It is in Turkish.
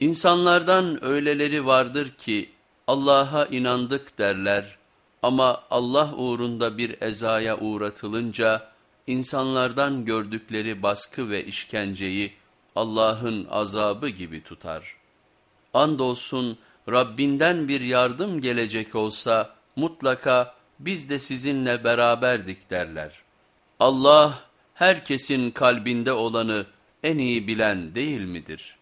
İnsanlardan öyleleri vardır ki Allah'a inandık derler ama Allah uğrunda bir ezaya uğratılınca insanlardan gördükleri baskı ve işkenceyi Allah'ın azabı gibi tutar. Andolsun Rabbinden bir yardım gelecek olsa mutlaka biz de sizinle beraberdik derler. Allah herkesin kalbinde olanı en iyi bilen değil midir?''